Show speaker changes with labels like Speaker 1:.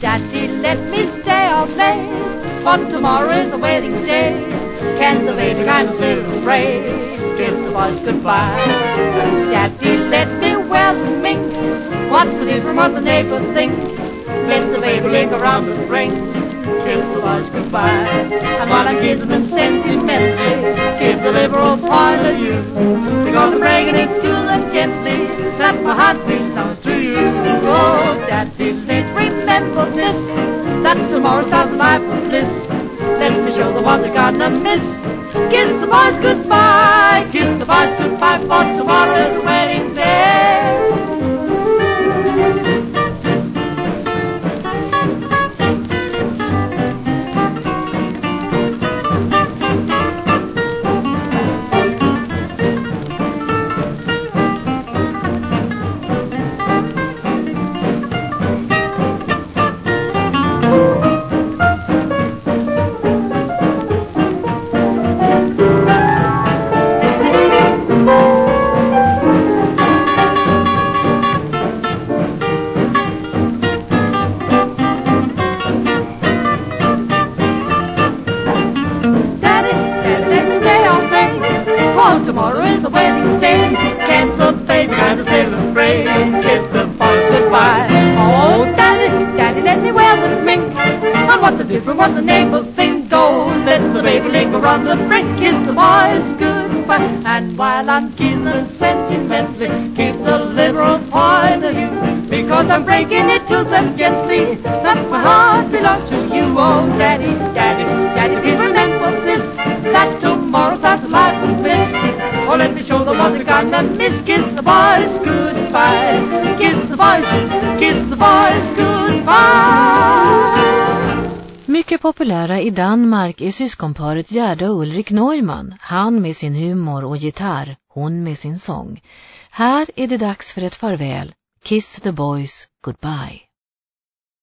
Speaker 1: Daddy, let me stay all day, for tomorrow is a wedding day. Can the wait, I'm still afraid. Kiss the boys goodbye. Daddy, let me wear the mink. What could it from what the neighbors think? Let the baby lick around the ring. Kiss the boys goodbye. And while I'm giving them sending give the liberal part of you. Of bliss. Let me show the what they're gonna miss. Kiss the boys goodbye, what's the difference what the neighbors think? Go, let the baby linger on the brink. Kiss the boys goodbye. And while I'm them sentimentally, keep the liberal point of view. Because I'm breaking it to them gently, that my heart belongs to you. Oh, Daddy, Daddy, Daddy,
Speaker 2: Mycket populära i Danmark är syskonparet Gerda och Ulrik Neumann, han med sin humor och gitarr, hon med sin sång. Här är det dags för ett farväl. Kiss the boys goodbye.